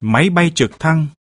máy bay trực thăng,